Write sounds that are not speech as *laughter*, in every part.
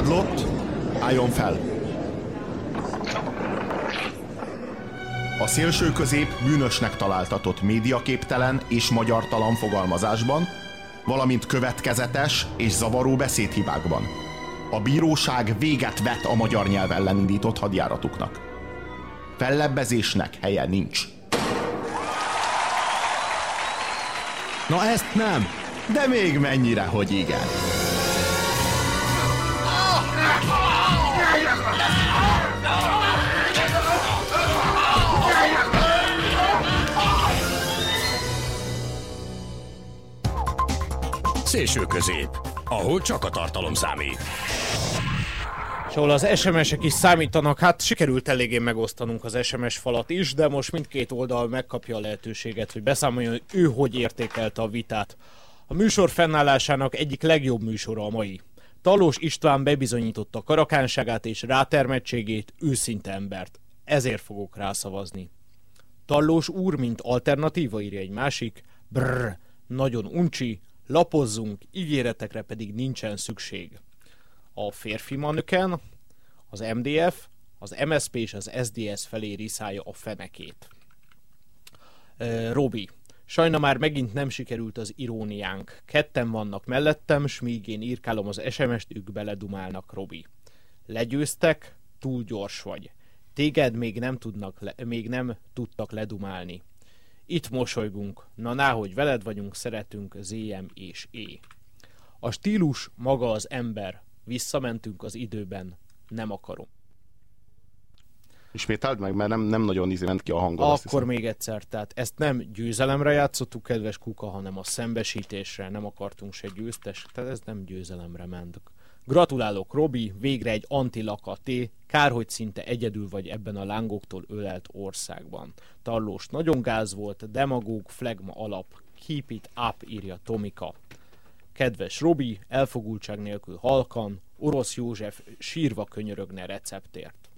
Vádlott, álljon fel! A szélső közép bűnösnek találtatott médiaképtelen és magyartalan fogalmazásban, valamint következetes és zavaró beszédhibákban. A bíróság véget vet a magyar nyelv ellen indított hadjáratuknak. Fellebbezésnek helye nincs. Na ezt nem, de még mennyire, hogy igen. Szélső közép, ahol csak a tartalom számít. És ahol az SMS-ek is számítanak, hát sikerült eléggé megosztanunk az SMS falat is, de most mindkét oldal megkapja a lehetőséget, hogy beszámoljon, hogy ő hogy értékelte a vitát. A műsor fennállásának egyik legjobb műsora a mai. Talós István bebizonyította karakánságát és rátermettségét, őszinte embert. Ezért fogok rászavazni. Tallós úr, mint alternatíva írja egy másik. Brrr, nagyon uncsi, lapozzunk, ígéretekre pedig nincsen szükség. A férfi manöken, az MDF, az MSP és az SDS felé riszálja a fenekét. Uh, Robi, sajna már megint nem sikerült az iróniánk. Ketten vannak mellettem, s míg én írkálom az SMS-t, ők beledumálnak, Robi. Legyőztek, túl gyors vagy. Téged még nem, tudnak le, még nem tudtak ledumálni. Itt mosolygunk, na náhogy veled vagyunk, szeretünk ZM és E. A stílus maga az ember, visszamentünk az időben, nem akarom. Ismételd meg, mert nem, nem nagyon ízi ment ki a hangod. Akkor még egyszer, tehát ezt nem győzelemre játszottuk, kedves kuka, hanem a szembesítésre, nem akartunk se győztes, tehát ez nem győzelemre ment. Gratulálok, Robi, végre egy antilakaté, kár, hogy szinte egyedül vagy ebben a lángoktól ölelt országban. Tallós nagyon gáz volt, demagóg, flegma alap, keep it up, írja Tomika. Kedves Robi, elfogultság nélkül halkan, orosz József sírva könyörögne receptért.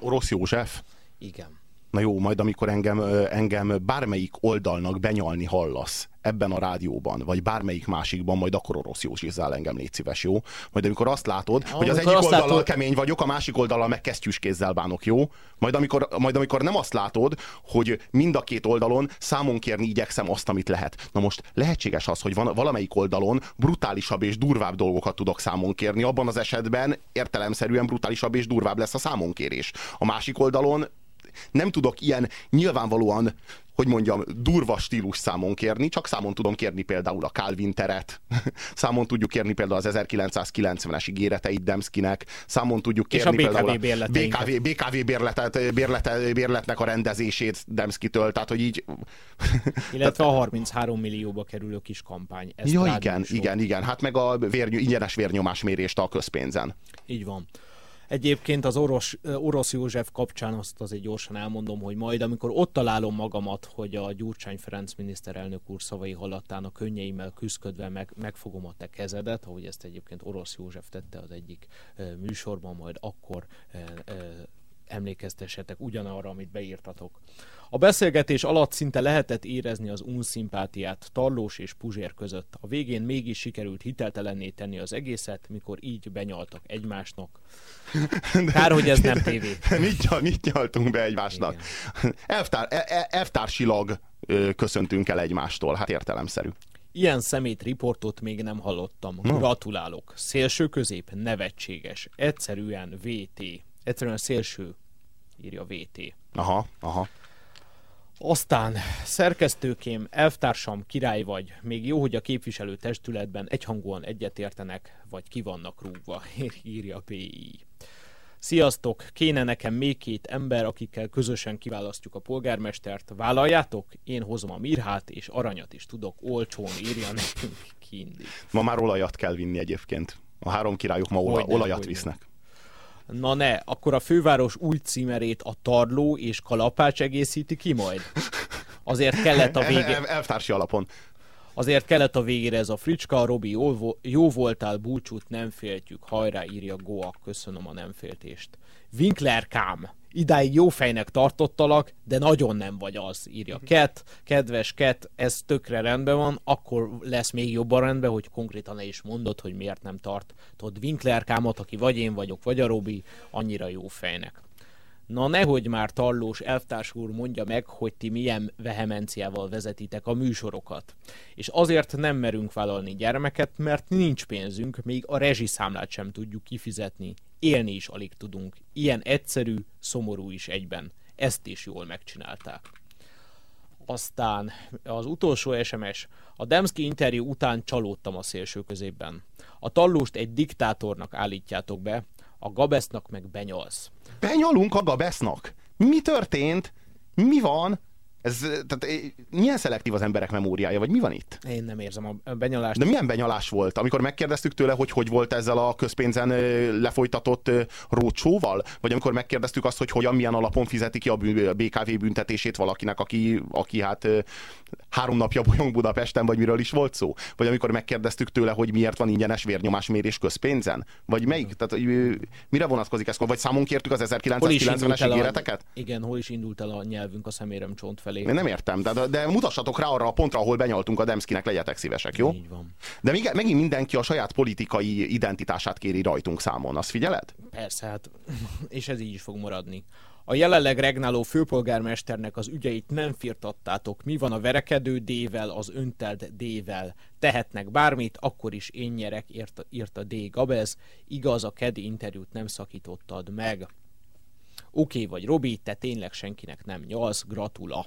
Orosz József? Igen. Na jó, majd amikor engem, engem bármelyik oldalnak benyalni hallasz ebben a rádióban, vagy bármelyik másikban, majd akkor orosz józsizzál engem, légy szíves, jó? Majd amikor azt látod, ha, hogy az egyik oldalon látod... kemény vagyok, a másik oldalon meg kesztyűs kézzel bánok, jó? Majd amikor, majd amikor nem azt látod, hogy mind a két oldalon számon kérni igyekszem azt, amit lehet. Na most lehetséges az, hogy van valamelyik oldalon brutálisabb és durvább dolgokat tudok számon kérni, abban az esetben értelemszerűen brutálisabb és durvább lesz a számonkérés. A másik oldalon nem tudok ilyen nyilvánvalóan hogy mondjam, durva stílus számon kérni, csak számon tudom kérni például a Calvin teret, *laughs* számon tudjuk kérni például az 1990-es ígéreteit Demszkinek, számon tudjuk kérni és a BKV például a BKV, BKV bérletet, bérlete, bérletnek a rendezését Demszkitől, tehát hogy így... *laughs* Illetve a 33 millióba kerülő kis kampány. Ezt ja, igen, igen, igen, hát meg a vérny, ingyenes vérnyomásmérést a közpénzen. Így van. Egyébként az orosz, orosz József kapcsán azt azért gyorsan elmondom, hogy majd amikor ott találom magamat, hogy a Gyurcsány Ferenc miniszterelnök úr szavai halattán a könnyeimmel küzdködve meg, megfogom a te kezedet, ahogy ezt egyébként orosz József tette az egyik műsorban, majd akkor emlékeztessetek ugyanarra, amit beírtatok. A beszélgetés alatt szinte lehetett érezni az unszimpátiát Tarlós és Puzsér között. A végén mégis sikerült hiteltelenné tenni az egészet, mikor így benyaltak egymásnak. *laughs* Kár, hogy ez nem tévé. *laughs* mit, mit nyaltunk be egymásnak? *laughs* Elvtár, e, e, elvtársilag köszöntünk el egymástól, hát értelemszerű. Ilyen szemét riportot még nem hallottam. Gratulálok. Szélső közép, nevetséges. Egyszerűen VT. Egyszerűen szélső, írja VT. Aha, aha. Aztán szerkesztőkém, elvtársam, király vagy. Még jó, hogy a képviselő testületben egyhangúan egyetértenek, vagy ki vannak rúgva, *laughs* írja PI. Sziasztok! Kéne nekem még két ember, akikkel közösen kiválasztjuk a polgármestert. Vállaljátok? Én hozom a mirhát, és aranyat is tudok olcsón, írja nekünk Kindi. Ma már olajat kell vinni egyébként. A három királyok ma olaj, olajat visznek. Na ne, akkor a főváros új címerét a Tarló és Kalapács egészíti ki majd? Azért kellett a *laughs* vége... El, elvtársi alapon. Azért kellett a végére ez a fricska, Robi, jó, jó voltál, búcsút nem féltjük, hajrá írja Goa, köszönöm a nem féltést. Winkler Kám, idáig jó fejnek tartottalak, de nagyon nem vagy az, írja Ket. Kedves Ket, ez tökre rendben van, akkor lesz még jobban rendben, hogy konkrétan le is mondod, hogy miért nem tartod Winklerkámat, aki vagy én vagyok, vagy a Robi, annyira jó fejnek. Na nehogy már Tallós elvtárs úr mondja meg, hogy ti milyen vehemenciával vezetitek a műsorokat. És azért nem merünk vállalni gyermeket, mert nincs pénzünk, még a rezsiszámlát sem tudjuk kifizetni. Élni is alig tudunk. Ilyen egyszerű, szomorú is egyben. Ezt is jól megcsinálták. Aztán az utolsó SMS. A Demszki interjú után csalódtam a szélső középben. A Tallóst egy diktátornak állítjátok be, a Gabesznak meg benyalsz. Benyalunk a Gabesznak? Mi történt? Mi van? Ez, tehát, eh, milyen szelektív az emberek memóriája, vagy mi van itt? Én nem érzem a benyalást. De milyen benyalás volt? Amikor megkérdeztük tőle, hogy hogy volt ezzel a közpénzen eh, lefolytatott eh, rócsóval? Vagy amikor megkérdeztük azt, hogy hogyan, milyen alapon fizeti ki a BKV büntetését valakinek, aki, aki hát három napja bolyong Budapesten, vagy miről is volt szó? Vagy amikor megkérdeztük tőle, hogy miért van ingyenes vérnyomásmérés közpénzen? Vagy melyik? Tehát mire vonatkozik ez? Vagy számon kértük az 1990-es ígéreteket? A, igen, hol is indult el a nyelvünk a szemérem csont felé. Én nem értem, de, de mutassatok rá arra a pontra, ahol benyaltunk a Demszkinek, legyetek szívesek, jó? Így van. De még, megint mindenki a saját politikai identitását kéri rajtunk számon, azt figyeled? Persze, hát, *laughs* és ez így is fog maradni. A jelenleg regnáló főpolgármesternek az ügyeit nem firtattátok. Mi van a verekedő D-vel, az öntelt D-vel? Tehetnek bármit, akkor is én nyerek, írta, írta D. Gabez. Igaz, a kedi interjút nem szakítottad meg. Oké okay, vagy Robi, te tényleg senkinek nem nyalsz, gratula.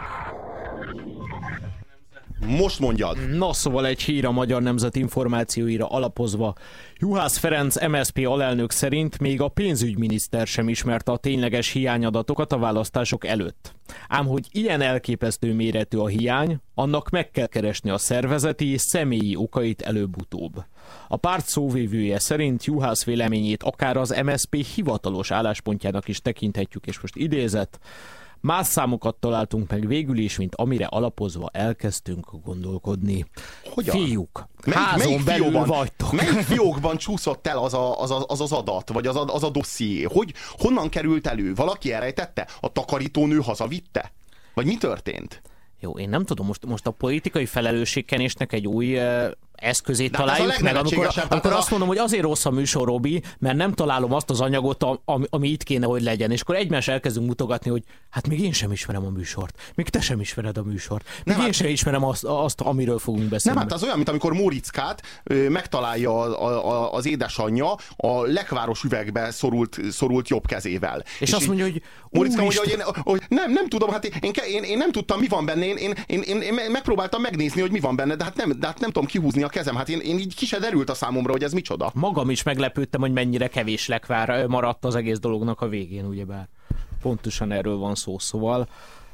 most mondjad. Na szóval egy hír a Magyar Nemzet információira alapozva. Juhász Ferenc MSP alelnök szerint még a pénzügyminiszter sem ismerte a tényleges hiányadatokat a választások előtt. Ám hogy ilyen elképesztő méretű a hiány, annak meg kell keresni a szervezeti és személyi okait előbb-utóbb. A párt szóvévője szerint Juhász véleményét akár az MSP hivatalos álláspontjának is tekinthetjük, és most idézett, Más számokat találtunk meg végül is, mint amire alapozva elkezdtünk gondolkodni. Hogyan? Fiúk, Melyik, házon melyik belül fióban, vagytok. Melyik fiókban csúszott el az a, az, a, az, az adat, vagy az a, az a dosszié? Hogy, honnan került elő? Valaki elrejtette? A takarítónő hazavitte? Vagy mi történt? Jó, én nem tudom, most, most a politikai felelősségkenésnek egy új uh, eszközét De hát találjuk meg, amikor, legnevetségesebb, amikor azt mondom, hogy azért rossz a műsor, Robi, mert nem találom azt az anyagot, ami, ami itt kéne, hogy legyen. És akkor egymás elkezdünk mutogatni, hogy hát még én sem ismerem a műsort, még te sem ismered a műsort, még Nem, én hát- sem ismerem azt, azt, amiről fogunk beszélni. Nem, hát az olyan, mint amikor Móriczkát ö, megtalálja a, a, a, az édesanyja a lekváros üvegbe szorult, szorult jobb kezével. és, azt így mondja, hogy Móriczka mondja, hogy, én, hogy nem, nem tudom, hát én, én, én, nem tudtam, mi van benne, én, én, én, én, én megpróbáltam megnézni, hogy mi van benne, de hát nem, de hát nem tudom kihúzni a kezem, hát én, én így ki se derült a számomra, hogy ez micsoda. magam is meglepődtem, hogy mennyire kevés lekvár maradt az egész dolognak a végén, ugyebár. Pontosan erről van szó, szóval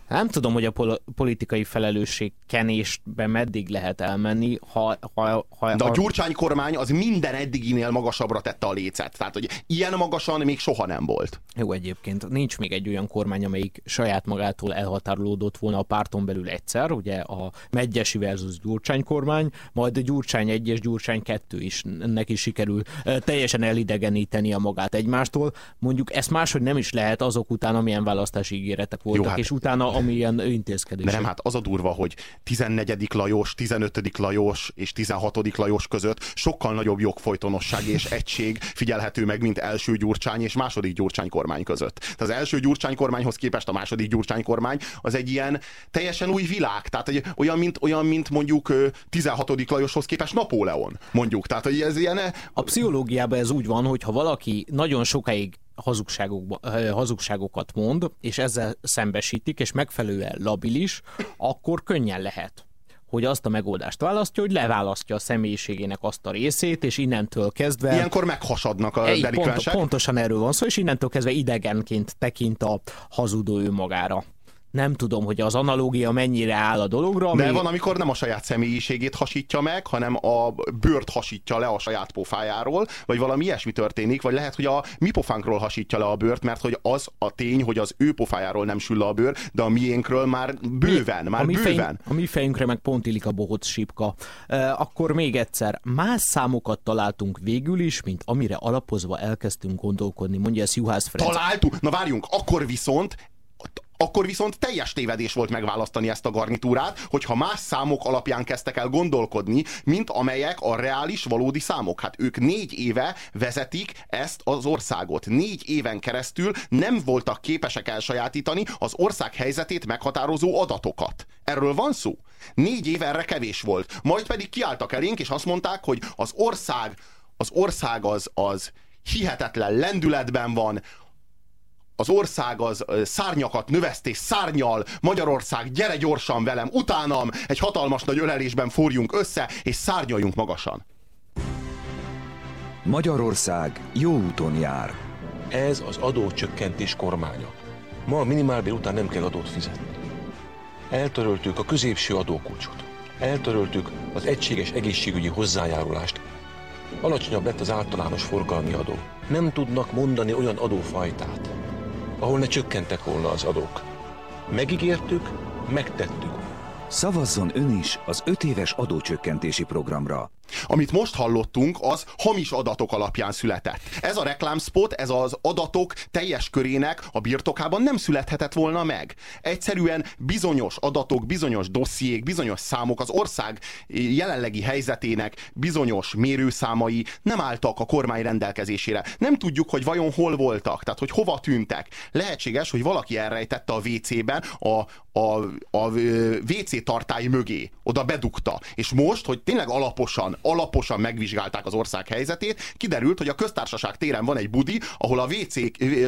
nem tudom, hogy a pol- politikai felelősség kenésbe meddig lehet elmenni, ha, ha, ha, De a Gyurcsány kormány az minden eddiginél magasabbra tette a lécet. Tehát, hogy ilyen magasan még soha nem volt. Jó, egyébként nincs még egy olyan kormány, amelyik saját magától elhatárolódott volna a párton belül egyszer, ugye a Megyesi versus Gyurcsány kormány, majd a Gyurcsány 1 és Gyurcsány 2 is neki sikerül teljesen elidegeníteni a magát egymástól. Mondjuk ezt máshogy nem is lehet azok után, amilyen választási ígéretek voltak, hát- és utána amilyen intézkedések. De nem, hát az a durva, hogy 14. Lajos, 15. Lajos és 16. Lajos között sokkal nagyobb jogfolytonosság és *laughs* egység figyelhető meg, mint első Gyurcsány és második Gyurcsány kormány között. Tehát az első Gyurcsány kormányhoz képest a második Gyurcsány kormány az egy ilyen teljesen új világ. Tehát egy, olyan, mint, olyan, mint mondjuk ö, 16. Lajoshoz képest Napóleon, mondjuk. Tehát hogy ez ilyen... A pszichológiában ez úgy van, hogy ha valaki nagyon sokáig hazugságokat mond, és ezzel szembesítik, és megfelelően labilis, akkor könnyen lehet. hogy azt a megoldást választja, hogy leválasztja a személyiségének azt a részét, és innentől kezdve... Ilyenkor meghasadnak a delikvensek. Pont, pontosan erről van szó, és innentől kezdve idegenként tekint a hazudó ő magára nem tudom, hogy az analógia mennyire áll a dologra. Ami... De van, amikor nem a saját személyiségét hasítja meg, hanem a bőrt hasítja le a saját pofájáról, vagy valami ilyesmi történik, vagy lehet, hogy a mi pofánkról hasítja le a bőrt, mert hogy az a tény, hogy az ő pofájáról nem sül le a bőr, de a miénkről már bőven, már a mi bőven. Fejünk, a mi fejünkre meg pont illik a bohóc sípka. E, akkor még egyszer, más számokat találtunk végül is, mint amire alapozva elkezdtünk gondolkodni, mondja ezt Juhász Ferenc. Találtuk? Na várjunk, akkor viszont akkor viszont teljes tévedés volt megválasztani ezt a garnitúrát, hogyha más számok alapján kezdtek el gondolkodni, mint amelyek a reális, valódi számok. Hát ők négy éve vezetik ezt az országot. Négy éven keresztül nem voltak képesek elsajátítani az ország helyzetét meghatározó adatokat. Erről van szó? Négy év erre kevés volt. Majd pedig kiálltak elénk, és azt mondták, hogy az ország, az ország az, az hihetetlen lendületben van, az ország az szárnyakat növeszt és szárnyal, Magyarország, gyere gyorsan velem, utánam, egy hatalmas nagy ölelésben forjunk össze, és szárnyaljunk magasan. Magyarország jó úton jár. Ez az adócsökkentés kormánya. Ma a minimálbér után nem kell adót fizetni. Eltöröltük a középső adókulcsot. Eltöröltük az egységes egészségügyi hozzájárulást. Alacsonyabb lett az általános forgalmi adó. Nem tudnak mondani olyan adófajtát, ahol ne csökkentek volna az adók. Megígértük, megtettük. Szavazzon ön is az öt éves adócsökkentési programra. Amit most hallottunk, az hamis adatok alapján született. Ez a reklámspot, ez az adatok teljes körének a birtokában nem születhetett volna meg. Egyszerűen bizonyos adatok, bizonyos dossziék, bizonyos számok az ország jelenlegi helyzetének bizonyos mérőszámai nem álltak a kormány rendelkezésére. Nem tudjuk, hogy vajon hol voltak, tehát hogy hova tűntek. Lehetséges, hogy valaki elrejtette a WC-ben a, a, a WC tartály mögé, oda bedugta. És most, hogy tényleg alaposan alaposan megvizsgálták az ország helyzetét, kiderült, hogy a köztársaság téren van egy budi, ahol a WC,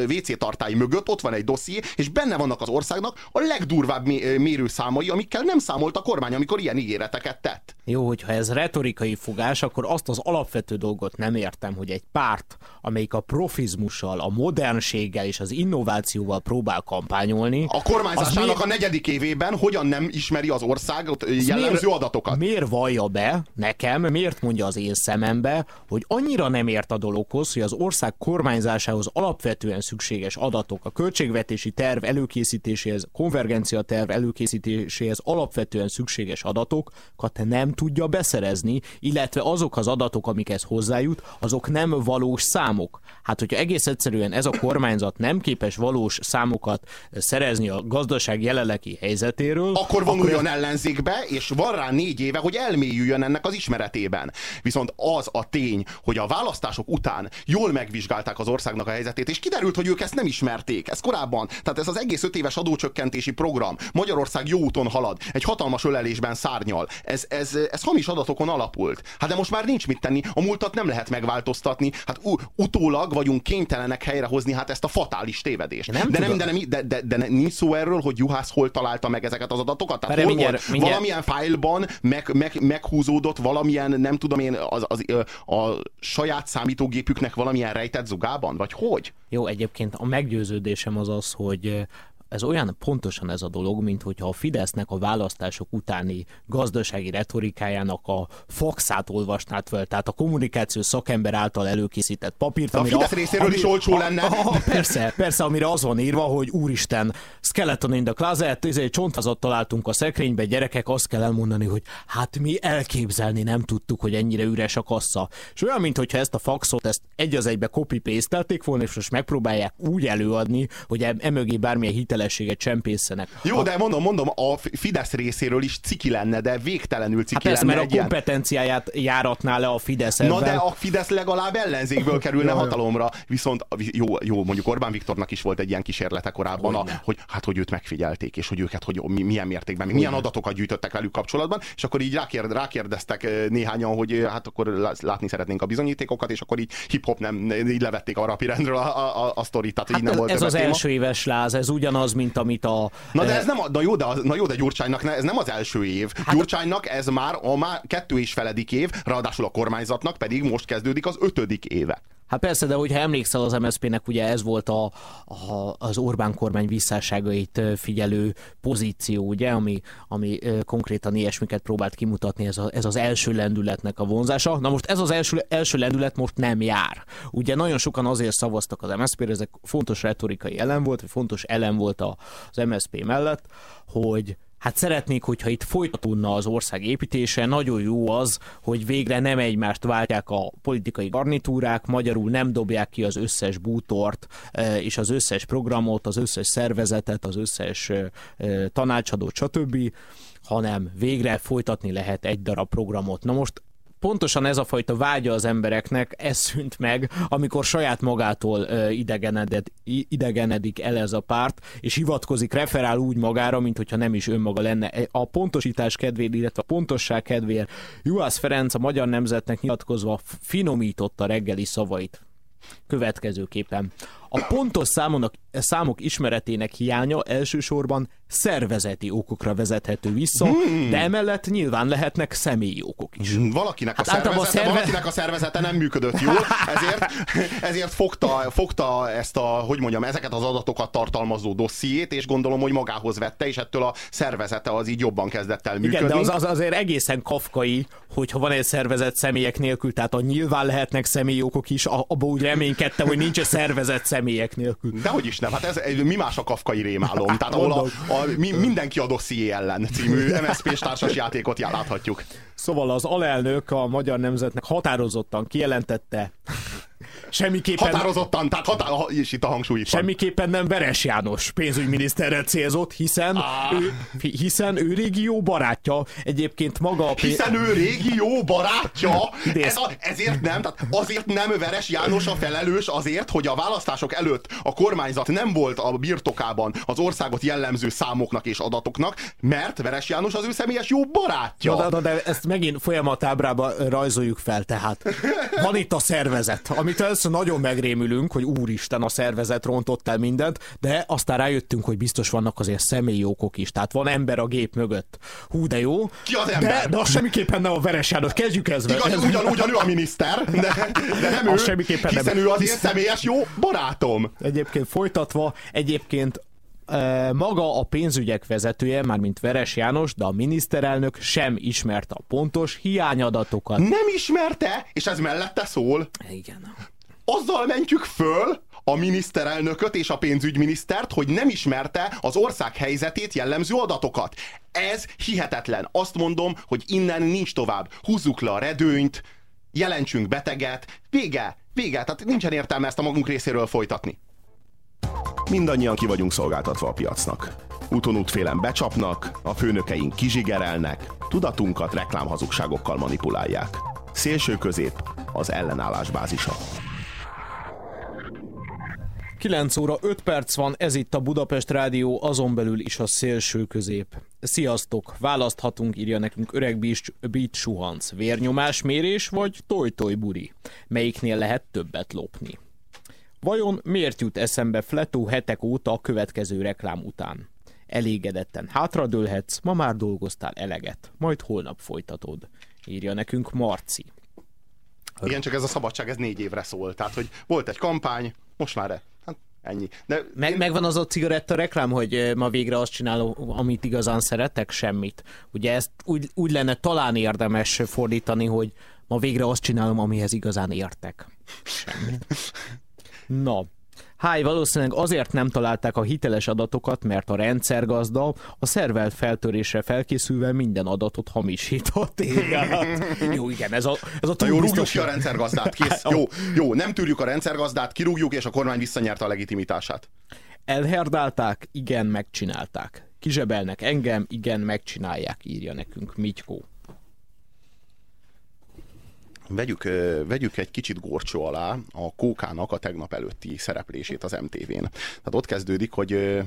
WC tartály mögött ott van egy dosszié, és benne vannak az országnak a legdurvább mérőszámai, amikkel nem számolt a kormány, amikor ilyen ígéreteket tett. Jó, hogyha ez retorikai fogás, akkor azt az alapvető dolgot nem értem, hogy egy párt, amelyik a profizmussal, a modernséggel és az innovációval próbál kampányolni. A kormányzásának a negyedik évében hogyan nem ismeri az országot jellemző miért, adatokat? Miért vallja be nekem, miért mondja az én szemembe, hogy annyira nem ért a dologhoz, hogy az ország kormányzásához alapvetően szükséges adatok, a költségvetési terv előkészítéséhez, konvergencia terv előkészítéséhez alapvetően szükséges adatokat nem tudja beszerezni, illetve azok az adatok, amikhez hozzájut, azok nem valós számok. Hát, hogyha egész egyszerűen ez a kormányzat nem képes valós számokat szerezni a gazdaság jelenlegi helyzetéről, akkor vonuljon akkor... ellenzékbe, és van rá négy éve, hogy elmélyüljön ennek az ismeretében esetében. Viszont az a tény, hogy a választások után jól megvizsgálták az országnak a helyzetét, és kiderült, hogy ők ezt nem ismerték. Ez korábban, tehát ez az egész öt éves adócsökkentési program, Magyarország jó úton halad, egy hatalmas ölelésben szárnyal. Ez, ez, ez hamis adatokon alapult. Hát de most már nincs mit tenni, a múltat nem lehet megváltoztatni, hát utólag vagyunk kénytelenek helyrehozni hát ezt a fatális tévedést. Nem de, nem, de, nem, de, de, de, de nincs szó erről, hogy Juhász hol találta meg ezeket az adatokat? Tehát hol mindjárt, volt, mindjárt. valamilyen fájlban meg, meg, meghúzódott valamilyen nem tudom én, az, az, a saját számítógépüknek valamilyen rejtett zugában? Vagy hogy? Jó, egyébként a meggyőződésem az az, hogy ez olyan pontosan ez a dolog, mint hogyha a Fidesznek a választások utáni gazdasági retorikájának a faxát olvasnád fel, tehát a kommunikáció szakember által előkészített papírt. A Fidesz részéről ami, is olcsó lenne. A, a, persze, persze, amire az van írva, hogy úristen, skeleton in the closet, ez egy csonthazat találtunk a szekrénybe, gyerekek, azt kell elmondani, hogy hát mi elképzelni nem tudtuk, hogy ennyire üres a kassa. És olyan, mintha ezt a faxot, ezt egy az egybe copy paste volna, és most megpróbálják úgy előadni, hogy emögé bármilyen hitel hitelességet csempészenek. Jó, a... de mondom, mondom, a Fidesz részéről is ciki lenne, de végtelenül ciki hát lenne. mert a kompetenciáját ilyen... járatná le a Fidesz Na de a Fidesz legalább ellenzékből *laughs* kerülne hatalomra. Viszont jó, jó, mondjuk Orbán Viktornak is volt egy ilyen kísérlete korábban, a, hogy hát hogy őt megfigyelték, és hogy őket hogy milyen mértékben, hogy milyen adatokat gyűjtöttek velük kapcsolatban, és akkor így rákérd, rákérdeztek néhányan, hogy hát akkor látni szeretnénk a bizonyítékokat, és akkor így hip-hop nem, így levették a rapirendről a, a, a, a sztorit. Tehát hát így nem ez, volt ez az téma. első éves láz, ez ugyanaz, ugyanaz, mint amit a... Na de ez nem, a, na jó, de, na jó, de Gyurcsánynak ne, ez nem az első év. Hát, Gyurcsánynak ez már a már kettő és feledik év, ráadásul a kormányzatnak pedig most kezdődik az ötödik éve. Hát persze, de hogyha emlékszel az MSZP-nek, ugye ez volt a, a, az Orbán kormány visszáságait figyelő pozíció, ugye, ami, ami konkrétan ilyesmiket próbált kimutatni, ez, a, ez az első lendületnek a vonzása. Na most ez az első, első lendület most nem jár. Ugye nagyon sokan azért szavaztak az MSZP-re, ezek fontos retorikai elem volt, vagy fontos elem volt az MSZP mellett, hogy hát szeretnék, hogyha itt folytatódna az ország építése, nagyon jó az, hogy végre nem egymást váltják a politikai garnitúrák, magyarul nem dobják ki az összes bútort e, és az összes programot, az összes szervezetet, az összes e, e, tanácsadót, stb., hanem végre folytatni lehet egy darab programot. Na most pontosan ez a fajta vágya az embereknek, ez szűnt meg, amikor saját magától idegenedik el ez a párt, és hivatkozik, referál úgy magára, mint hogyha nem is önmaga lenne. E, a pontosítás kedvéért, illetve a pontosság kedvéért Juhász Ferenc a magyar nemzetnek nyilatkozva finomította reggeli szavait következőképpen. A pontos számonak, számok ismeretének hiánya elsősorban szervezeti okokra vezethető vissza, hmm. de emellett nyilván lehetnek személyi okok is. Hmm, valakinek, hát a, szervezete, a szerve... valakinek a szervezete nem működött jól, ezért, *laughs* ezért fogta, fogta ezt a, hogy mondjam, ezeket az adatokat tartalmazó dossziét, és gondolom, hogy magához vette, és ettől a szervezete az így jobban kezdett el működni. Igen, de az, az azért egészen kafkai, hogyha van egy szervezet személyek nélkül, tehát a nyilván lehetnek személyi okok is, abban úgy reménykedtem, hogy nincs egy szervezet személyek nélkül. Dehogy is nem, hát ez mi más a kafkai rémálom, tehát ahol a, a, mi, mindenki a dosszié ellen című MSZP-s társas játékot láthatjuk. Szóval az alelnök a magyar nemzetnek határozottan kijelentette, semmiképpen... Határozottan, tehát határ, és itt a hangsúly Semmiképpen nem Veres János pénzügyminiszterrel célzott, hiszen, ah. ő, hiszen ő régió barátja. Egyébként maga a... Pénz... Hiszen ő régió barátja? Ez a, ezért nem, tehát azért nem Veres János a felelős azért, hogy a választások előtt a kormányzat nem volt a birtokában az országot jellemző számoknak és adatoknak, mert Veres János az ő személyes jó barátja. De, de, de ezt megint folyamatábra rajzoljuk fel, tehát van itt a szervezet, amit persze nagyon megrémülünk, hogy úristen, a szervezet rontott el mindent, de aztán rájöttünk, hogy biztos vannak azért személyi okok is. Tehát van ember a gép mögött. Hú, de jó. Ki az ember? De, de az semmiképpen nem a veres János. Kezdjük ezzel. Igaz, ez... ugyan, ő a miniszter, de, de nem ő, semmiképpen hiszen nem. ő az én személyes jó barátom. Egyébként folytatva, egyébként maga a pénzügyek vezetője, mármint Veres János, de a miniszterelnök sem ismerte a pontos hiányadatokat. Nem ismerte? És ez mellette szól? Igen azzal mentjük föl a miniszterelnököt és a pénzügyminisztert, hogy nem ismerte az ország helyzetét jellemző adatokat. Ez hihetetlen. Azt mondom, hogy innen nincs tovább. Húzzuk le a redőnyt, jelentsünk beteget, vége, vége. Tehát nincsen értelme ezt a magunk részéről folytatni. Mindannyian ki vagyunk szolgáltatva a piacnak. Úton útfélen becsapnak, a főnökeink kizsigerelnek, tudatunkat reklámhazugságokkal manipulálják. Szélső közép az ellenállás bázisa. 9 óra 5 perc van, ez itt a Budapest Rádió, azon belül is a szélső közép. Sziasztok, választhatunk, írja nekünk öreg beat suhanc. Vérnyomás mérés vagy toj-toj buri? Melyiknél lehet többet lopni? Vajon miért jut eszembe Fletó hetek óta a következő reklám után? Elégedetten hátradőlhetsz, ma már dolgoztál eleget, majd holnap folytatod. Írja nekünk Marci. Igen, csak ez a szabadság, ez négy évre szól. Tehát, hogy volt egy kampány, most már hát ennyi. De Meg, én... Megvan az a cigaretta reklám, hogy ma végre azt csinálom, amit igazán szeretek, semmit. Ugye ezt úgy, úgy lenne talán érdemes fordítani, hogy ma végre azt csinálom, amihez igazán értek. Semmi. *laughs* Na, Háj, valószínűleg azért nem találták a hiteles adatokat, mert a rendszergazda a szervelt feltörésre felkészülve minden adatot hamisított. *laughs* Igen. jó, igen, ez a, ez a jó, rúgjuk ki a rendszergazdát, kész. Jó, *laughs* jó, nem tűrjük a rendszergazdát, kirúgjuk, és a kormány visszanyerte a legitimitását. Elherdálták, igen, megcsinálták. Kizsebelnek engem, igen, megcsinálják, írja nekünk Mitykó vegyük, vegyük egy kicsit gorcsó alá a Kókának a tegnap előtti szereplését az MTV-n. Tehát ott kezdődik, hogy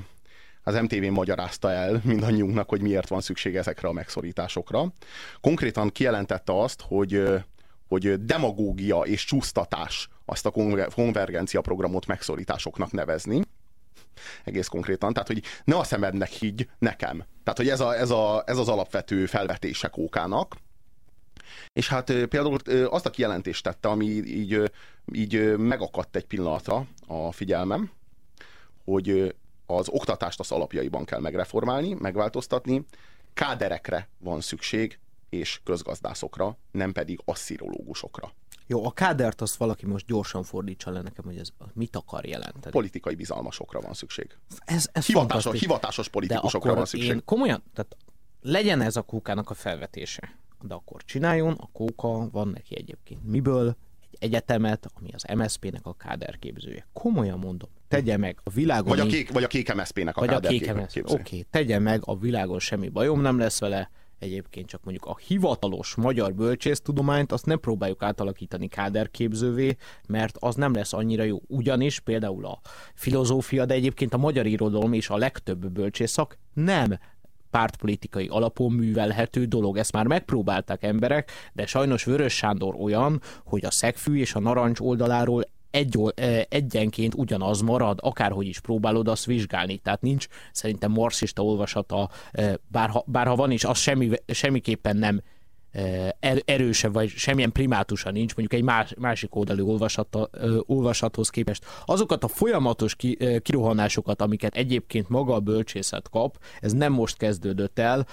az MTV magyarázta el mindannyiunknak, hogy miért van szükség ezekre a megszorításokra. Konkrétan kijelentette azt, hogy, hogy demagógia és csúsztatás azt a konvergencia programot megszorításoknak nevezni. egész konkrétan. Tehát, hogy ne a szemednek higgy, nekem. Tehát, hogy ez, a, ez, a, ez az alapvető felvetése Kókának. És hát például azt a kijelentést tette, ami így, így megakadt egy pillanatra a figyelmem, hogy az oktatást az alapjaiban kell megreformálni, megváltoztatni, káderekre van szükség, és közgazdászokra, nem pedig asszirológusokra. Jó, a kádert azt valaki most gyorsan fordítsa le nekem, hogy ez mit akar jelenteni. Politikai bizalmasokra van szükség. Ez, ez hivatásos, hivatásos politikusokra van szükség. Én komolyan, tehát legyen ez a kókának a felvetése, de akkor csináljon, a kóka van neki egyébként miből, egy egyetemet, ami az MSZP-nek a káderképzője. Komolyan mondom, tegye meg a világon... Vagy a kék, vagy a kék MSZP-nek a vagy MSZP. Oké, okay, tegye meg a világon semmi bajom nem lesz vele, egyébként csak mondjuk a hivatalos magyar bölcsésztudományt azt nem próbáljuk átalakítani káderképzővé, mert az nem lesz annyira jó. Ugyanis például a filozófia, de egyébként a magyar irodalom és a legtöbb bölcsészak nem pártpolitikai alapon művelhető dolog. Ezt már megpróbálták emberek, de sajnos Vörös Sándor olyan, hogy a szegfű és a narancs oldaláról egy, egyenként ugyanaz marad, akárhogy is próbálod azt vizsgálni. Tehát nincs szerintem marxista olvasata, bárha, bárha van is, az semmi, semmiképpen nem er, erősebb, vagy semmilyen primátusa nincs, mondjuk egy más, másik oldalú olvasata, olvasathoz képest. Azokat a folyamatos ki, kirohanásokat, amiket egyébként maga a bölcsészet kap, ez nem most kezdődött el,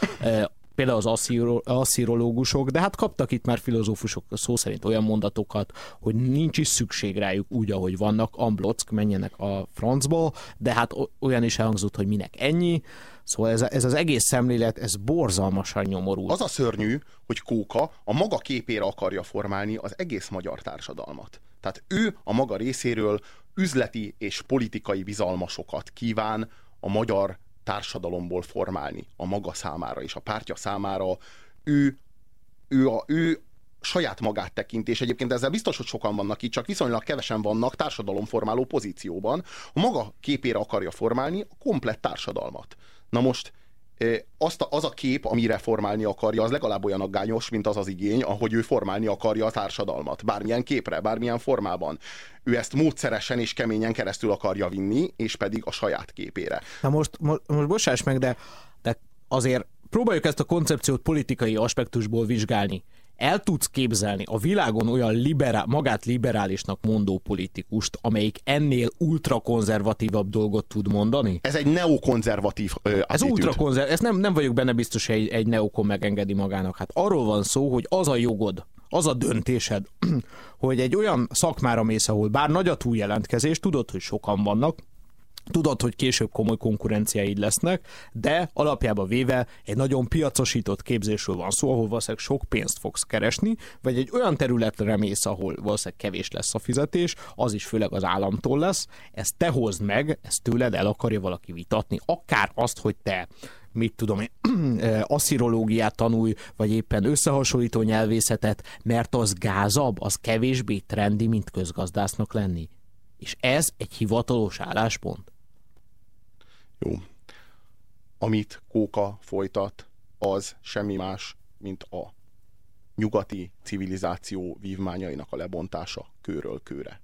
például az asszírológusok, de hát kaptak itt már filozófusok szó szerint olyan mondatokat, hogy nincs is szükség rájuk úgy, ahogy vannak, amblock, menjenek a francba, de hát olyan is elhangzott, hogy minek ennyi. Szóval ez, ez az egész szemlélet, ez borzalmasan nyomorú. Az a szörnyű, hogy Kóka a maga képére akarja formálni az egész magyar társadalmat. Tehát ő a maga részéről üzleti és politikai bizalmasokat kíván a magyar társadalomból formálni a maga számára és a pártja számára. Ő, ő, a, ő saját magát tekint, és egyébként ezzel biztos, hogy sokan vannak itt, csak viszonylag kevesen vannak társadalomformáló pozícióban. A maga képére akarja formálni a komplett társadalmat. Na most azt a, az a kép, amire formálni akarja, az legalább olyan aggányos, mint az az igény, ahogy ő formálni akarja a társadalmat. Bármilyen képre, bármilyen formában. Ő ezt módszeresen és keményen keresztül akarja vinni, és pedig a saját képére. Na most, most, most bocsáss meg, de, de azért próbáljuk ezt a koncepciót politikai aspektusból vizsgálni el tudsz képzelni a világon olyan liberál, magát liberálisnak mondó politikust, amelyik ennél ultrakonzervatívabb dolgot tud mondani? Ez egy neokonzervatív ö, Ez ultrakonzervatív, ezt nem, nem vagyok benne biztos, hogy egy, egy neokon megengedi magának. Hát arról van szó, hogy az a jogod, az a döntésed, *clears throat* hogy egy olyan szakmára mész, ahol bár nagy a túljelentkezés, tudod, hogy sokan vannak, Tudod, hogy később komoly konkurenciáid lesznek, de alapjába véve egy nagyon piacosított képzésről van szó, ahol valószínűleg sok pénzt fogsz keresni, vagy egy olyan területre mész, ahol valószínűleg kevés lesz a fizetés, az is főleg az államtól lesz, ezt te hozd meg, ezt tőled el akarja valaki vitatni, akár azt, hogy te mit tudom én, *clears throat* asszirológiát tanulj, vagy éppen összehasonlító nyelvészetet, mert az gázabb, az kevésbé trendi, mint közgazdásznak lenni. És ez egy hivatalos álláspont. Jó. Amit Kóka folytat, az semmi más, mint a nyugati civilizáció vívmányainak a lebontása kőről kőre.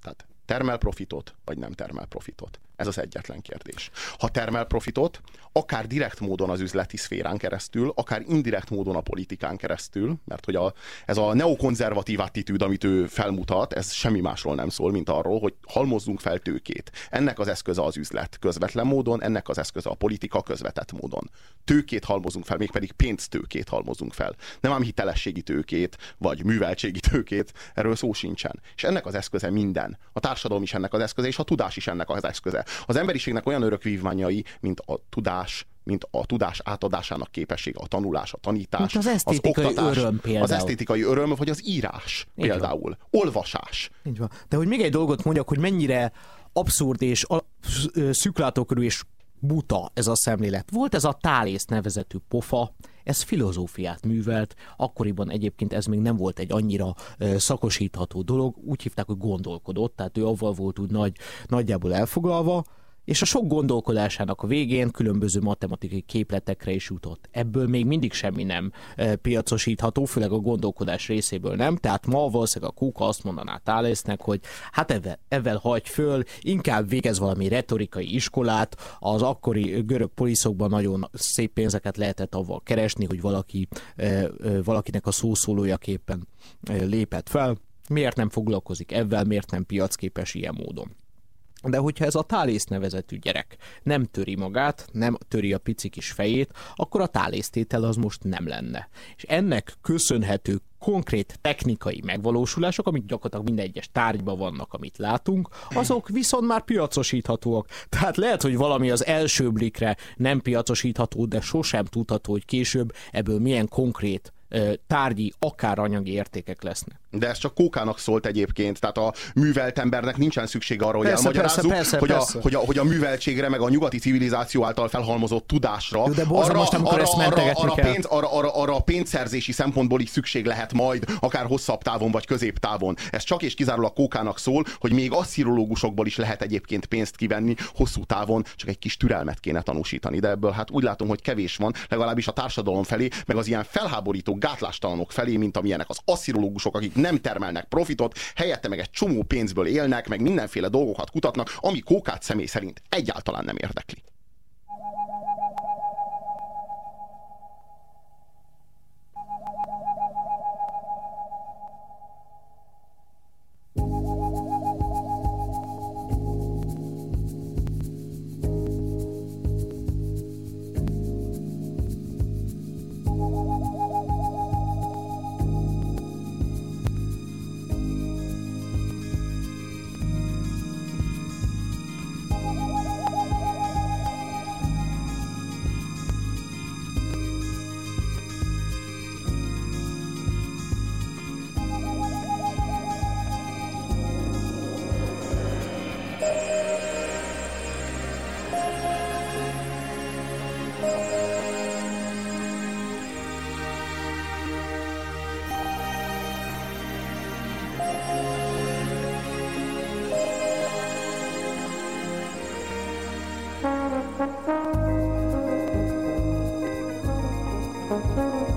Tehát termel profitot, vagy nem termel profitot. Ez az egyetlen kérdés. Ha termel profitot, akár direkt módon az üzleti szférán keresztül, akár indirekt módon a politikán keresztül, mert hogy a, ez a neokonzervatív attitűd, amit ő felmutat, ez semmi másról nem szól, mint arról, hogy halmozzunk fel tőkét. Ennek az eszköze az üzlet közvetlen módon, ennek az eszköze a politika közvetett módon. Tőkét halmozunk fel, mégpedig pénztőkét halmozunk fel. Nem ám hitelességi tőkét, vagy műveltségi tőkét, erről szó sincsen. És ennek az eszköze minden. A társadalom is ennek az eszköze, és a tudás is ennek az eszköze. Az emberiségnek olyan örök vívmányai, mint a tudás, mint a tudás átadásának képessége, a tanulás, a tanítás, mint az, esztétikai az oktatás, öröm például. az esztétikai öröm, vagy az írás Így például, van. olvasás. Így van. De hogy még egy dolgot mondjak, hogy mennyire abszurd és szűklátókörű és buta ez a szemlélet. Volt ez a tálész nevezetű pofa, ez filozófiát művelt, akkoriban egyébként ez még nem volt egy annyira szakosítható dolog, úgy hívták, hogy gondolkodott, tehát ő avval volt úgy nagy, nagyjából elfogalva, és a sok gondolkodásának a végén különböző matematikai képletekre is jutott. Ebből még mindig semmi nem e, piacosítható, főleg a gondolkodás részéből nem, tehát ma valószínűleg a Kuka azt mondaná Thalesnek, hogy hát ezzel, ezzel hagy föl, inkább végez valami retorikai iskolát, az akkori görög poliszokban nagyon szép pénzeket lehetett avval keresni, hogy valaki, e, e, valakinek a szószólójaképpen lépett fel, miért nem foglalkozik ebben, miért nem piacképes ilyen módon. De hogyha ez a Tálész nevezetű gyerek nem töri magát, nem töri a pici kis fejét, akkor a tálésztétel az most nem lenne. És ennek köszönhető konkrét technikai megvalósulások, amik gyakorlatilag minden egyes tárgyban vannak, amit látunk, azok viszont már piacosíthatóak. Tehát lehet, hogy valami az első blikre nem piacosítható, de sosem tudható, hogy később ebből milyen konkrét tárgyi, akár anyagi értékek lesznek. De ez csak kókának szólt egyébként, tehát a művelt embernek nincsen szüksége arra, hogy persze, elmagyarázzuk, persze, persze, hogy, persze. A, hogy, a, hogy a műveltségre, meg a nyugati civilizáció által felhalmozott tudásra, de arra, most, arra, ezt arra, arra, pénz, arra, arra, arra a pénzszerzési szempontból is szükség lehet majd, akár hosszabb távon, vagy középtávon. Ez csak és kizárólag kókának szól, hogy még asszirológusokból is lehet egyébként pénzt kivenni hosszú távon, csak egy kis türelmet kéne tanúsítani. De ebből hát úgy látom, hogy kevés van, legalábbis a társadalom felé, meg az ilyen felháborító, gátlástalanok felé, mint amilyenek az asszirológusok, akik nem termelnek profitot, helyette meg egy csomó pénzből élnek, meg mindenféle dolgokat kutatnak, ami kókát személy szerint egyáltalán nem érdekli.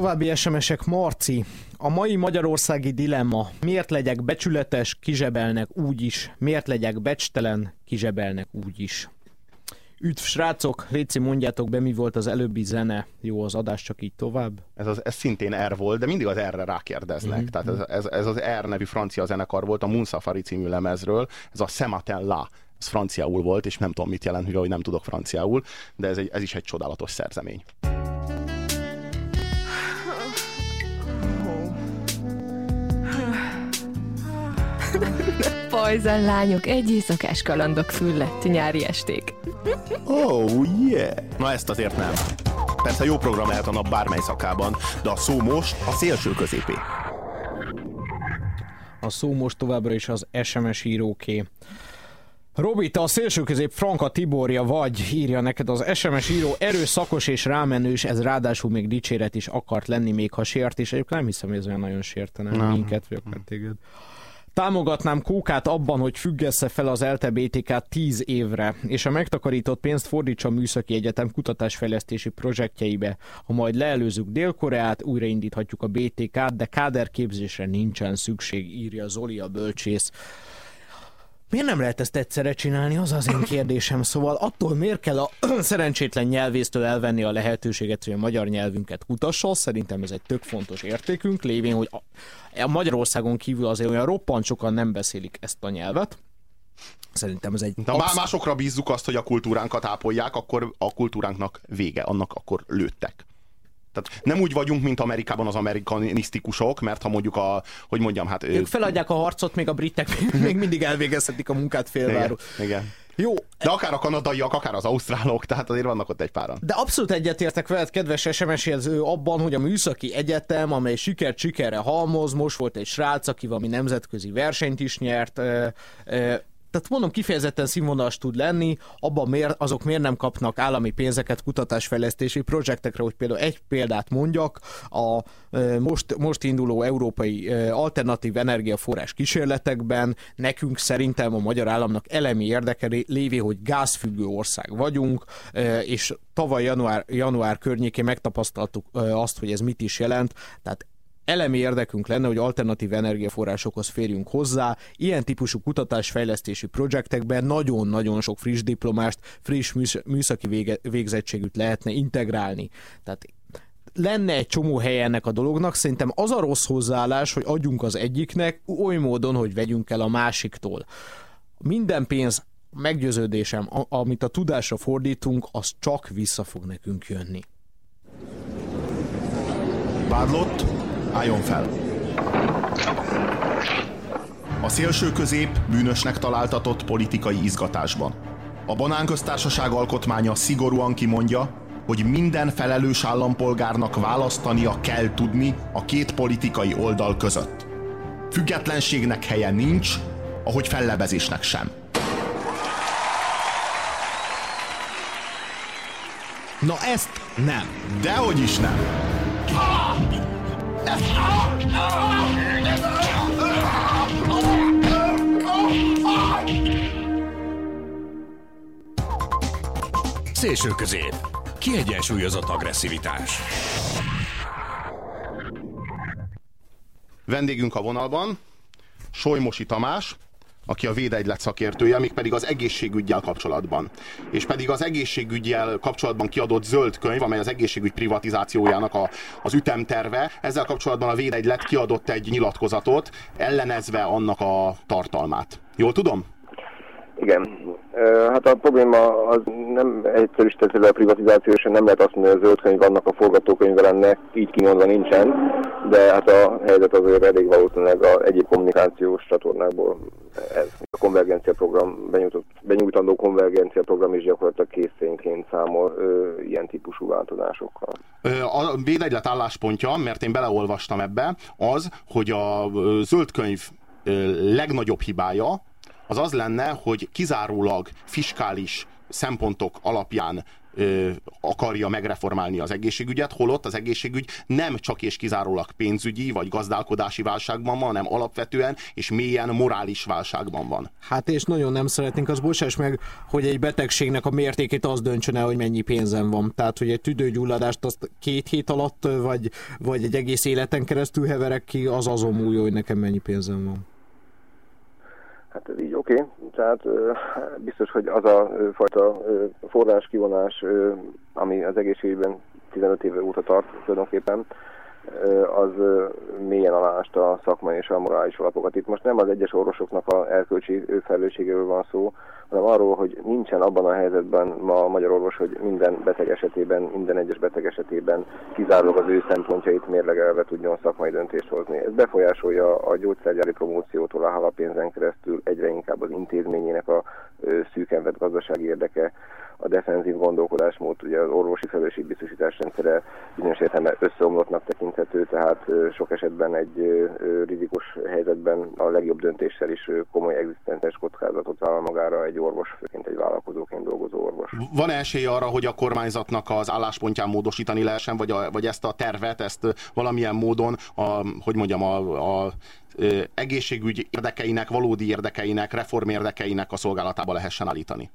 További SMS-ek Marci. A mai magyarországi dilemma. Miért legyek becsületes, kizsebelnek úgy is. Miért legyek becstelen, kizsebelnek úgy is. Üdv srácok, Léci, mondjátok be, mi volt az előbbi zene. Jó, az adás csak így tovább. Ez, az, ez szintén R volt, de mindig az R-re rákérdeznek. Mm-hmm. Tehát ez, ez, ez, az R nevű francia zenekar volt a Munsafari című lemezről. Ez a Sematen La ez franciául volt, és nem tudom mit jelent, hogy nem tudok franciául, de ez, egy, ez is egy csodálatos szerzemény. Pajzan lányok, egy éjszakás kalandok füllett nyári esték. Oh, yeah! Na ezt azért nem. Persze jó program lehet a nap bármely szakában, de a szó most a szélső középé. A szó most továbbra is az SMS íróké. Robi, te a szélsőközép Franka Tiborja vagy, írja neked az SMS író, erőszakos és rámenős, ez ráadásul még dicséret is akart lenni, még ha sért is. Egyébként nem hiszem, hogy ez olyan nagyon sértene nem. minket, vagy akár téged. Támogatnám Kókát abban, hogy függesse fel az LTBTK 10 évre, és a megtakarított pénzt fordítsa a Műszaki Egyetem kutatásfejlesztési projektjeibe. Ha majd leelőzzük Dél-Koreát, újraindíthatjuk a BTK-t, de káderképzésre nincsen szükség, írja Zoli a bölcsész. Miért nem lehet ezt egyszerre csinálni? Az az én kérdésem. Szóval attól miért kell a *clears throat* szerencsétlen nyelvésztől elvenni a lehetőséget, hogy a magyar nyelvünket kutassa? Szerintem ez egy tök fontos értékünk, lévén, hogy a, a Magyarországon kívül azért olyan roppant sokan nem beszélik ezt a nyelvet. Szerintem ez egy... De absz- másokra bízzuk azt, hogy a kultúránkat ápolják, akkor a kultúránknak vége, annak akkor lőttek. Tehát nem úgy vagyunk, mint Amerikában az amerikanisztikusok, mert ha mondjuk a, hogy mondjam, hát... Ők feladják a harcot, még a britek *laughs* még mindig elvégezhetik a munkát félváról. Igen, igen. Jó. De akár a kanadaiak, akár az ausztrálok, tehát azért vannak ott egy páran. De abszolút egyetértek veled, kedves SMS jelző, abban, hogy a Műszaki Egyetem, amely sikert sikerre halmoz, most volt egy srác, aki valami nemzetközi versenyt is nyert, tehát mondom, kifejezetten színvonalas tud lenni, abban miért, azok miért nem kapnak állami pénzeket kutatásfejlesztési projektekre, hogy például egy példát mondjak, a most, most induló európai alternatív energiaforrás kísérletekben nekünk szerintem a magyar államnak elemi érdeke lévé, hogy gázfüggő ország vagyunk, és tavaly január, január környékén megtapasztaltuk azt, hogy ez mit is jelent, tehát elemi érdekünk lenne, hogy alternatív energiaforrásokhoz férjünk hozzá. Ilyen típusú kutatásfejlesztési projektekben nagyon-nagyon sok friss diplomást, friss műszaki vége, végzettségűt lehetne integrálni. Tehát lenne egy csomó helye ennek a dolognak, szerintem az a rossz hozzáállás, hogy adjunk az egyiknek oly módon, hogy vegyünk el a másiktól. Minden pénz meggyőződésem, amit a tudásra fordítunk, az csak vissza fog nekünk jönni. Vádlott, Álljon fel! A szélső közép bűnösnek találtatott politikai izgatásban. A banánköztársaság alkotmánya szigorúan kimondja, hogy minden felelős állampolgárnak választania kell tudni a két politikai oldal között. Függetlenségnek helye nincs, ahogy fellebezésnek sem. Na ezt nem. Dehogy is nem. Szélső közép. Kiegyensúlyozott agresszivitás. Vendégünk a vonalban, Solymosi Tamás, aki a védegylet szakértője, még pedig az egészségügyjel kapcsolatban. És pedig az egészségügyjel kapcsolatban kiadott zöld könyv, amely az egészségügy privatizációjának a, az ütemterve, ezzel kapcsolatban a védegylet kiadott egy nyilatkozatot, ellenezve annak a tartalmát. Jól tudom? Igen. Hát a probléma az nem egyszerűsítetve a privatizáció, és nem lehet azt mondani, hogy a zöld könyv annak a forgatókönyve lenne, így kimondva nincsen, de hát a helyzet azért elég valószínűleg a egyéb kommunikációs csatornákból ez a konvergencia program benyújtott benyújtandó konvergencia program is gyakorlatilag készényként számol ö, ilyen típusú változásokkal. A védegylet álláspontja, mert én beleolvastam ebbe, az, hogy a zöld könyv legnagyobb hibája az az lenne, hogy kizárólag fiskális szempontok alapján ö, akarja megreformálni az egészségügyet, holott az egészségügy nem csak és kizárólag pénzügyi vagy gazdálkodási válságban van, hanem alapvetően és mélyen morális válságban van. Hát és nagyon nem szeretnénk, az bocsáss meg, hogy egy betegségnek a mértékét az döntsön el, hogy mennyi pénzem van. Tehát, hogy egy tüdőgyulladást azt két hét alatt, vagy, vagy egy egész életen keresztül heverek ki, az azon múlja, hogy nekem mennyi pénzem van. Hát ez így oké, okay. tehát biztos, hogy az a fajta forráskivonás, ami az egészségügyben 15 éve óta tart tulajdonképpen, az mélyen aláásta a szakmai és a morális alapokat. Itt most nem az egyes orvosoknak a elkölcsi felelősségéről van szó, hanem arról, hogy nincsen abban a helyzetben ma a magyar orvos, hogy minden beteg esetében, minden egyes beteg esetében kizárólag az ő szempontjait mérlegelve tudjon szakmai döntést hozni. Ez befolyásolja a gyógyszergyári promóciótól a hálapénzen keresztül egyre inkább az intézményének a szűken gazdasági érdeke, a defenzív gondolkodásmód, ugye az orvosi felelősségbiztosítás rendszere bizonyos értelemben összeomlottnak tekinthető, tehát sok esetben egy rizikus helyzetben a legjobb döntéssel is komoly egzisztentes kockázatot vállal magára egy orvos, főként egy vállalkozóként dolgozó orvos. Van esély arra, hogy a kormányzatnak az álláspontján módosítani lehessen, vagy, a, vagy ezt a tervet, ezt valamilyen módon, a, hogy mondjam, a, a egészségügy érdekeinek, valódi érdekeinek, reform érdekeinek a szolgálatába lehessen állítani?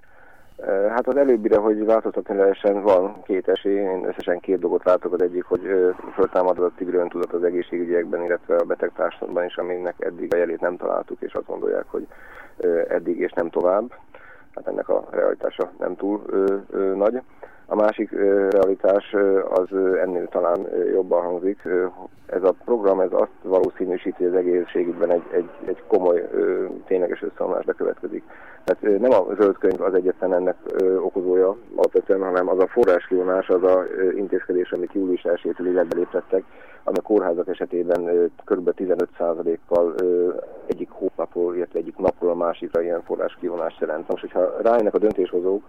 Hát az előbbire, hogy változtatni lehessen, van két esély. Én összesen két dolgot látok. Az egyik, hogy föltámadott a tudat az egészségügyekben, illetve a betegtársadalomban is, aminek eddig a jelét nem találtuk, és azt gondolják, hogy eddig és nem tovább. Hát ennek a realitása nem túl ö, ö, nagy. A másik realitás az ennél talán jobban hangzik. Ez a program ez azt valószínűsíti, hogy az egészségügyben egy, egy, egy komoly, tényleges összeomlás bekövetkezik. Tehát nem a zöld könyv az egyetlen ennek okozója alapvetően, hanem az a forráskívánás, az a intézkedés, amit július 1-től életbe léptettek, ami a kórházak esetében kb. 15%-kal egyik hónapról, illetve egyik napról a másikra ilyen forráskivonást jelent. Most, hogyha rájönnek a döntéshozók,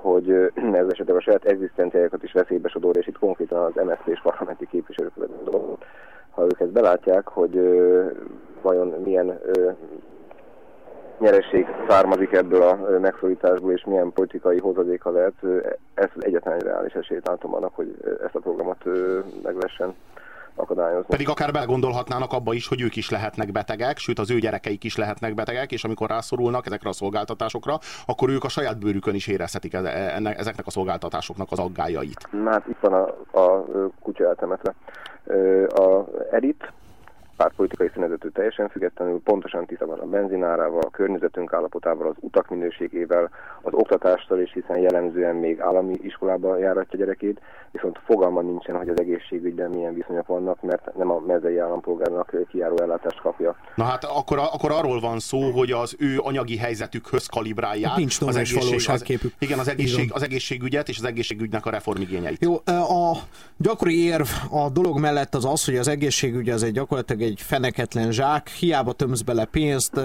hogy *clears throat* ez esetleg a saját egzisztenciájukat is veszélybe sodor, és itt konkrétan az MSZP és parlamenti képviselőkre dolgok. Ha ők ezt belátják, hogy vajon milyen nyeresség származik ebből a megszorításból, és milyen politikai hozadéka lehet, ez egyetlen egy reális esélyt látom annak, hogy ezt a programot meglessen akadályozni. Pedig akár belegondolhatnának abba is, hogy ők is lehetnek betegek, sőt az ő gyerekeik is lehetnek betegek, és amikor rászorulnak ezekre a szolgáltatásokra, akkor ők a saját bőrükön is érezhetik ezeknek a szolgáltatásoknak az aggájait. Hát itt van a, a kutya eltemetve. A Edit, pártpolitikai színezetű teljesen függetlenül, pontosan tiszta van a benzinárával, a környezetünk állapotával, az utak minőségével, az oktatástól is, hiszen jellemzően még állami iskolába járatja gyerekét, viszont fogalma nincsen, hogy az egészségügyben milyen viszonyok vannak, mert nem a mezei állampolgárnak kiáró ellátást kapja. Na hát akkor, akkor arról van szó, hogy az ő anyagi helyzetükhöz kalibrálják Nincs az egészség, az, igen, az, egészség, az egészségügyet és az egészségügynek a reformigényeit. Jó, a gyakori érv a dolog mellett az az, hogy az egészségügy az egy gyakorlatilag egy feneketlen zsák, hiába tömsz bele pénzt,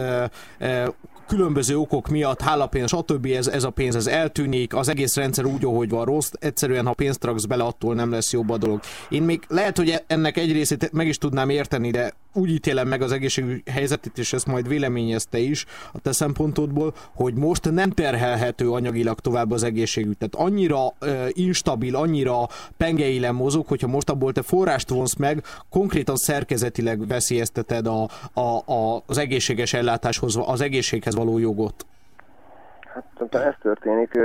különböző okok miatt, hálapénz, stb. Ez, ez a pénz ez eltűnik, az egész rendszer úgy, ahogy van rossz, egyszerűen ha pénzt raksz bele, attól nem lesz jobb a dolog. Én még lehet, hogy ennek egy részét meg is tudnám érteni, de úgy ítélem meg az egészségügyi helyzetét, és ezt majd véleményezte is a te szempontodból, hogy most nem terhelhető anyagilag tovább az egészségügy. Tehát annyira uh, instabil, annyira pengeilen mozog, hogyha most abból te forrást vonsz meg, konkrétan szerkezetileg veszélyezteted a, a, a, az egészséges ellátáshoz, az egészséghez való jogot. Hát ez történik.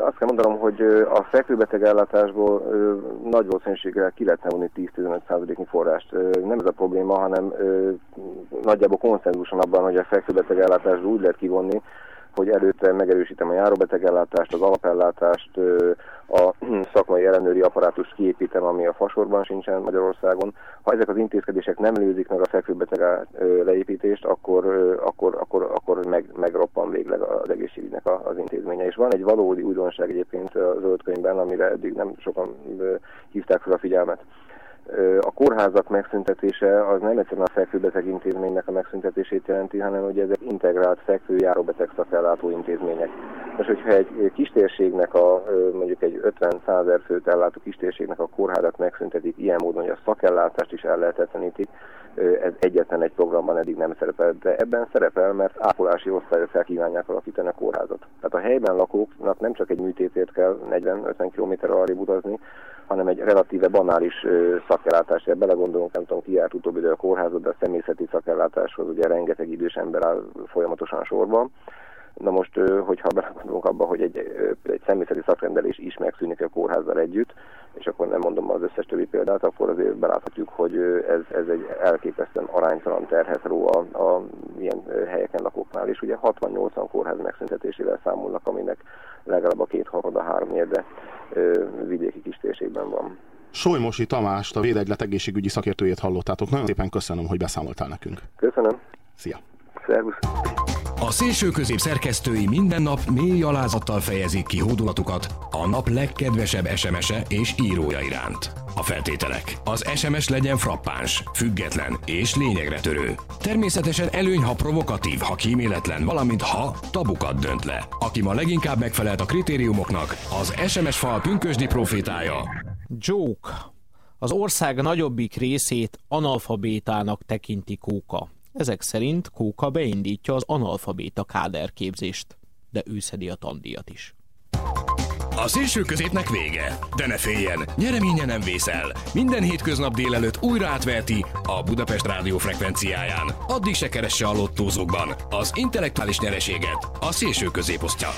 Azt kell mondanom, hogy a fekvőbeteg ellátásból nagy valószínűséggel ki lehetne vonni 10-15%-nyi forrást. Nem ez a probléma, hanem nagyjából konszenzuson abban, hogy a fekvőbeteg ellátásból úgy lehet kivonni, hogy előtte megerősítem a járóbetegellátást, az alapellátást, a *clears throat* szakmai ellenőri apparátust kiépítem, ami a fasorban sincsen Magyarországon. Ha ezek az intézkedések nem lőzik meg a fekvőbeteg leépítést, akkor, akkor, akkor, akkor meg, megroppan végleg az egészségügynek az intézménye. És van egy valódi újdonság egyébként a zöld könyvben, amire eddig nem sokan hívták fel a figyelmet A kórházak megszüntetése az nem egyszerűen a fekvőbeteg intézménynek a megszüntetését jelenti, hanem hogy ezek integrált fekvő-járóbeteg szakellátó intézmények. Most, hogyha egy kistérségnek, a, mondjuk egy 50-100 ezer főt ellátó kistérségnek a kórházat megszüntetik ilyen módon, hogy a szakellátást is ellehetetlenítik, ez egyetlen egy programban eddig nem szerepel, de ebben szerepel, mert ápolási osztályok kívánják alakítani a kórházat. Tehát a helyben lakóknak nem csak egy műtétért kell 40-50 km arrébb utazni, hanem egy relatíve banális szakellátás. Belegondolunk, nem tudom, ki járt utóbbi a kórházat, de a személyzeti szakellátáshoz ugye rengeteg idős ember áll folyamatosan sorban. Na most, hogyha belegondolunk abba, hogy egy, egy személyzeti szakrendelés is megszűnik a kórházzal együtt, és akkor nem mondom az összes többi példát, akkor azért beláthatjuk, hogy ez, ez egy elképesztően aránytalan terhet ró a, a ilyen helyeken lakóknál, és ugye 60-80 kórház megszüntetésével számolnak, aminek legalább a két harmada három érde vidéki kistérségben van. Solymosi Tamást, a Védegylet egészségügyi szakértőjét hallottátok. Nagyon szépen köszönöm, hogy beszámoltál nekünk. Köszönöm. Szia. Szervusz. A szélső közép szerkesztői minden nap mély alázattal fejezik ki hódulatukat a nap legkedvesebb SMS-e és írója iránt. A feltételek. Az SMS legyen frappáns, független és lényegre törő. Természetesen előny, ha provokatív, ha kíméletlen, valamint ha tabukat dönt le. Aki ma leginkább megfelelt a kritériumoknak, az SMS fal pünkösdi profétája. Joke. Az ország nagyobbik részét analfabétának tekinti Kóka. Ezek szerint Kóka beindítja az analfabéta káderképzést, de ő szedi a tandíjat is. A szélső középnek vége, de ne féljen, nyereménye nem vészel. Minden hétköznap délelőtt újra átverti a Budapest rádió frekvenciáján. Addig se keresse a lottózókban az intellektuális nyereséget a szélső középosztja.